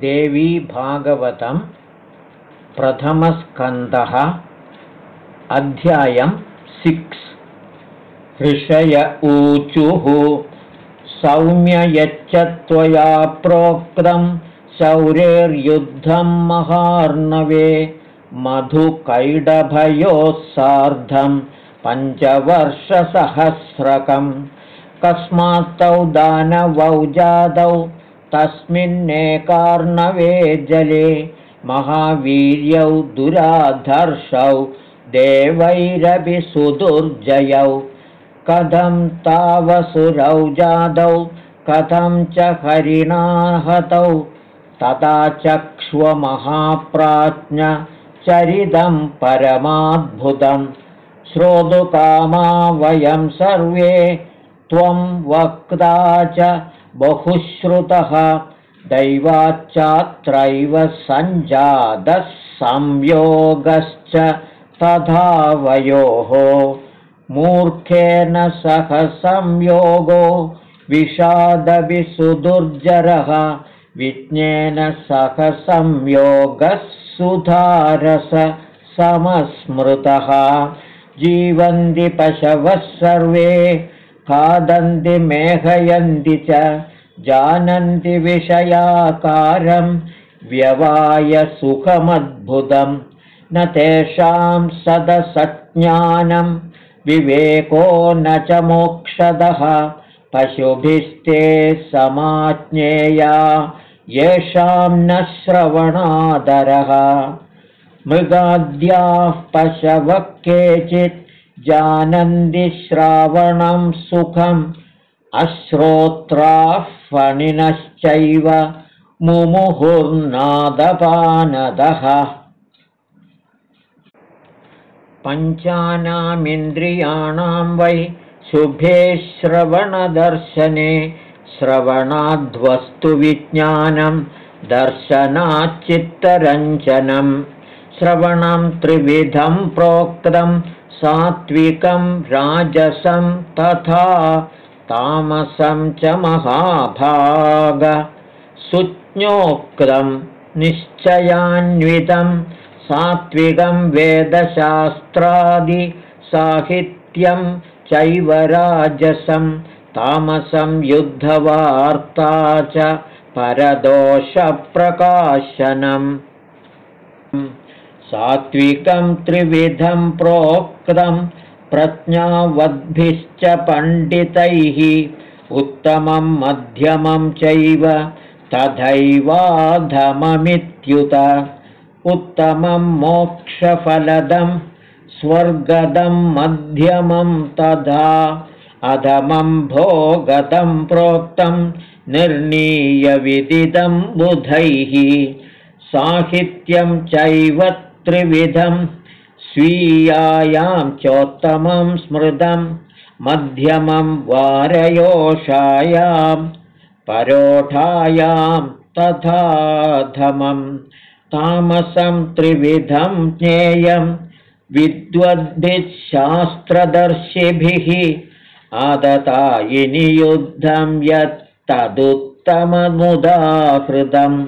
देवी भागवतं प्रथमस्कन्दः अध्यायं सिक्स्। ऋषय ऊचुः सौम्ययच्च त्वया प्रोक्तं शौरेर्युद्धं महार्णवे मधुकैडभयोः सार्धं पञ्चवर्षसहस्रकम् कस्मात्तौ दानवौ तस्मिन्नेकार्णवे जले महावीर्यौ दुराधर्षौ देवैरपि सुदुर्जयौ कथं तावसुरौ जादौ कथं च हरिणाहतौ। तथा चरितं परमाद्भुतं श्रोतुकामा वयं सर्वे त्वं वक्ता च बहुश्रुतः दैवाच्चात्रैव सञ्जातः संयोगश्च तथा वयोः। मूर्खेन सह संयोगो विषादविसुदुर्जरः विज्ञेन सह संयोगः सुधारस समस्मृतः। जीवन्ति पशवः सर्वे खादन्ति मेघयन्ति च जानन्ति विषयाकारं व्यवायसुखमद्भुतं न तेषां सदसज्ञानं विवेको न च मोक्षदः। पशुभिस्ते समाज्ञेया येषां न श्रवणादरः। मृगाद्याः पशवः केचित् जानन्ति श्रावणं सुखम् अश्रोत्राः फणिनश्चैव मुमुहुर्नादपानदः। पञ्चानामिन्द्रियाणां वै शुभे श्रवणदर्शने श्रवणाद्वस्तुविज्ञानं दर्शनाच्चित्तरञ्जनं। श्रवणं त्रिविधं प्रोक्तं सात्विकं राजसं तथा तामसं च महाभाग। सुज्ञोक्तं निश्चयान्वितं सात्विकं वेदशास्त्रादिसाहित्यं चैव राजसं तामसं युद्धवार्ता च परदोषप्रकाशनम् सात्विकं त्रिविधं प्रोक्तं प्रज्ञावद्भिश्च पण्डितैः उत्तमं मध्यमं चैव तथैवाधममित्युत। उत्तमं मोक्षफलदं स्वर्गदं मध्यमं तथा अधमं भोगतं प्रोक्तं निर्णीयविदितं बुधैः। साहित्यं चैव त्रिविधं स्वीयायां चोत्तमं स्मृतं मध्यमं वारयोषायां परोठायां तथाधमं तामसं त्रिविधं ज्ञेयं विद्वद्भिशास्त्रदर्शिभिः आदतायिनि युद्धं यत्तदुत्तममुदाहृतम्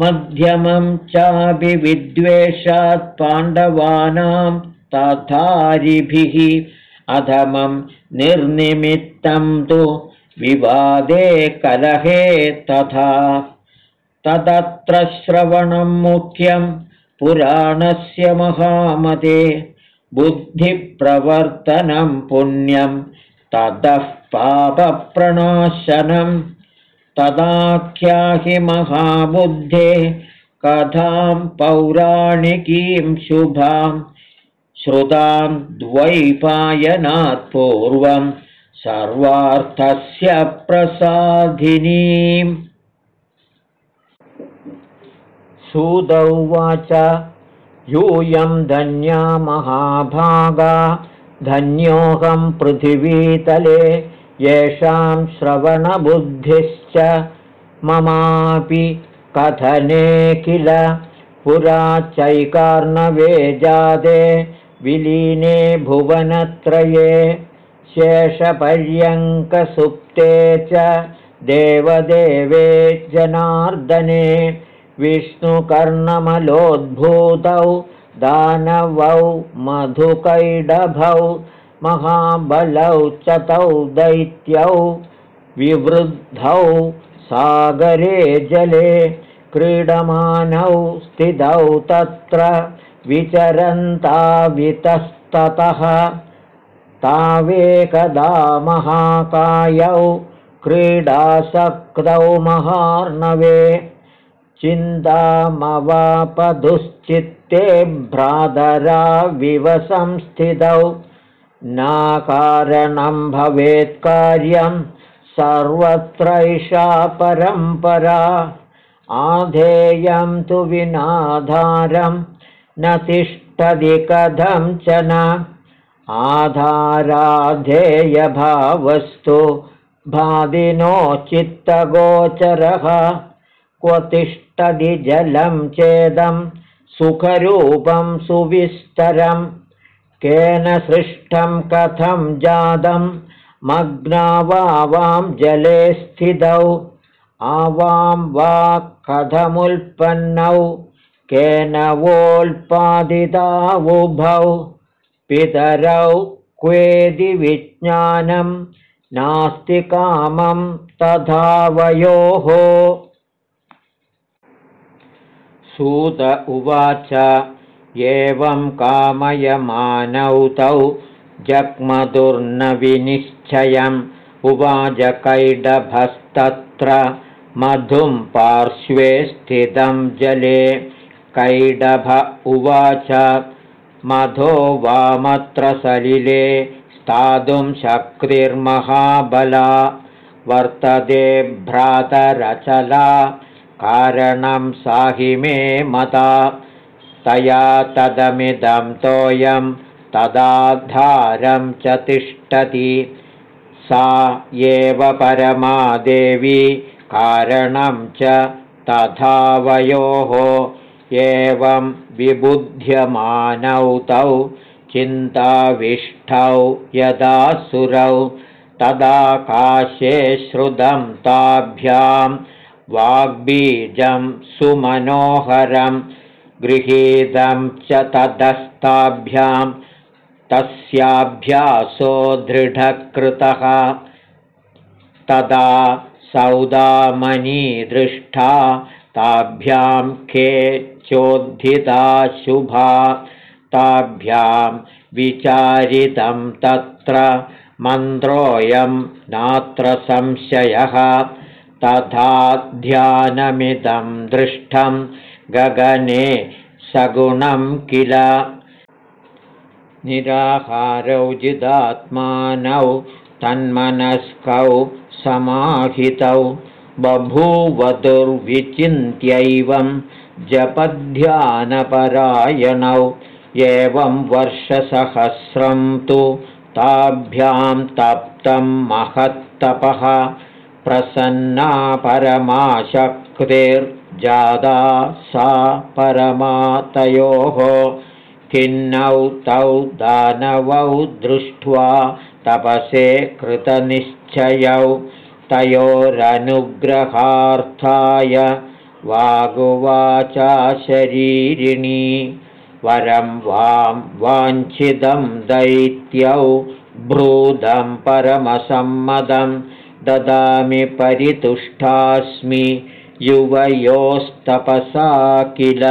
मध्यमं चापि विद्वेषात् पाण्डवानां तथारिभिः अधमं निर्निमित्तं तु विवादे कलहे तथा। तदत्र श्रवणं मुख्यं पुराणस्य महामते। बुद्धिप्रवर्तनं पुण्यं ततः पापप्रणाशनम् तदाख्याहि महाबुद्धे कथां पौराणिकीं शुभां श्रुतां द्वैपायनात् पूर्वं सर्वार्थस्य प्रसाधिनीम्। सुदौवाच यूयं धन्या महाभागा धन्योऽहं पृथिवीतले येषां श्रवणबुद्धिश्च ममापि कथने किल पुरा चैकार्णवे जाते विलीने भुवनत्रये शेषपर्यङ्कसुप्ते च देवदेवे जनार्दने विष्णुकर्णमलोद्भूतौ दानवौ मधुकैडभौ महाबलौ च तौ दैत्यौ विवृद्धौ सागरे जले क्रीडमानौ स्थितौ तत्र विचरन्तावितस्ततः तावेकदा महाकायौ क्रीडासक्तौ महार्णवे चिन्तामवापदुश्चित्ते भ्रातरा विवसंस्थितौ नाकारणं भवेत् कार्यं सर्वत्रैषा परम्परा। आधेयं तु विनाधारं न तिष्ठति कथं च न। आधाराधेयभावस्तु भादिनो चित्तगोचरः। क्व तिष्ठति जलं चेदं सुखरूपं सुविस्तरं। केन सृष्टं कथं जातं मग्नावां जले स्थितौ आवां वा कथमुत्पन्नौ केन वोल्पादितावुभौ पितरौ क्वेदि विज्ञानं नास्ति कामं तथावयोः सूत उवाच एवं कामयमानौ तौ जग्मदुर्नविनिश्चयम् उवाचकैडभस्तत्र मधुं पार्श्वे स्थितं जले। कैडभ उवाच मधो वामत्र सलिले स्थातुं शक्तिर्महाबला। वर्तते भ्रातरचला कारणं साहि मे मता। तया तदमिदं तोयं तदाधारं च तिष्ठति सा एव परमादेवी कारणं च तथावयोः। एवं विबुध्यमानौ तौ चिन्ताविष्ठौ यदासुरौ। तदाकाशे श्रुतं ताभ्यां वाग्बीजं सुमनोहरं। गृहीतं च ततस्ताभ्यां तस्याभ्यासो दृढकृतः। तदा सौदामनीदृष्टा ताभ्यां के चोद्धिता शुभा। ताभ्यां विचारितं तत्र मन्त्रोऽयं नात्र संशयः। तथा ध्यानमिदं दृष्टं गगने सगुणं किल निराहारौ जिदात्मानौ तन्मनस्कौ समाहितौ बभूवधुर्विचिन्त्यैवं जपध्यानपरायणौ एवं वर्षसहस्रं तु ताभ्यां तप्तं महत्तपः प्रसन्ना परमाशक्तिर्जादा सा परमातयोः खिन्नौ तौ दानवौ दृष्ट्वा तपसे कृतनिश्चयौ तयोरनुग्रहार्थाय वागुवाचा शरीरिणी वरं वां वाञ्छितं दैत्यौ भ्रूदं परमसम्मदं ददामि परितुष्टास्मि युवयोस्तपसा किल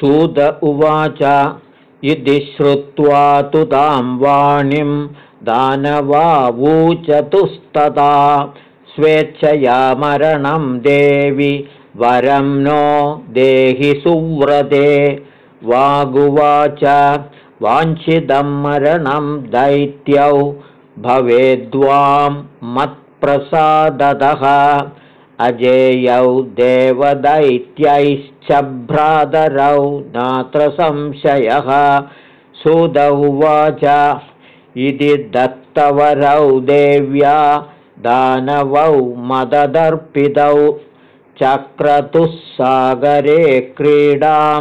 सुद उवाच। इति श्रुत्वा तु तां वाणीं दानवावूचतुस्तदा। स्वेच्छया मरणं देवि वरं नो देहि सुव्रते। वागुवाच वाञ्छितं मरणं दैत्यौ भवेद्वां मत्प्रसादतः अजेयौ देवदैत्यैश्च भ्रातरौ नात्र संशयः। सुदौवाच इति दत्तवरौ देव्या दानवौ मददर्पितौ। चक्रतुस्सागरे क्रीडां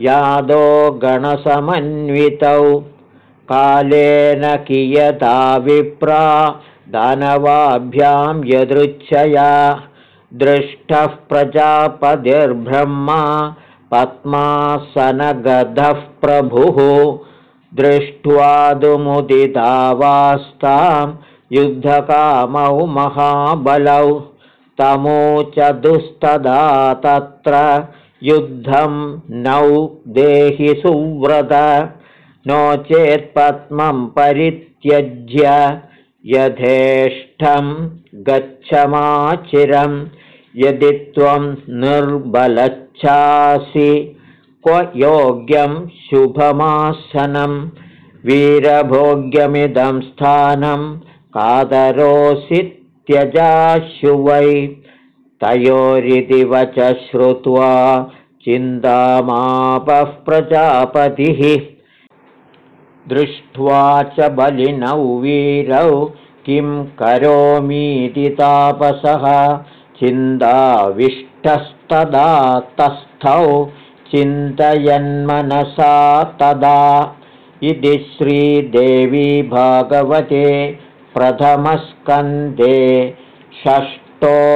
यादो गणसमन्वितौ। कालेन कियता विप्रा दानवाभ्यां यदृच्छया दृष्टः प्रजापतिर्ब्रह्मा पद्मासनगधः प्रभुः। दृष्ट्वादुमुदितावास्तां युद्धकामौ महाबलौ। तमोचतुस्तदा तत्र युद्धं नौ देहि सुव्रत। नो चेत्पद्मं परित्यज्य यथेष्टं गच्छमाचिरं यदि त्वं निर्बलच्छासि क्व योग्यं शुभमासनं? वीरभोग्यमिदं स्थानं कादरोऽसि त्यजाशु वै। तयोरिति वच श्रुत्वा चिन्तामापः प्रजापतिः। दृष्ट्वा च बलिनौ वीरौ किं करोमीति तापसः चिन्ताविष्टस्तदा तस्थौ चिन्तयन्मनसा तदा। इति श्रीदेवी भागवते प्रथमस्कन्धे षष्ठोऽध्यायः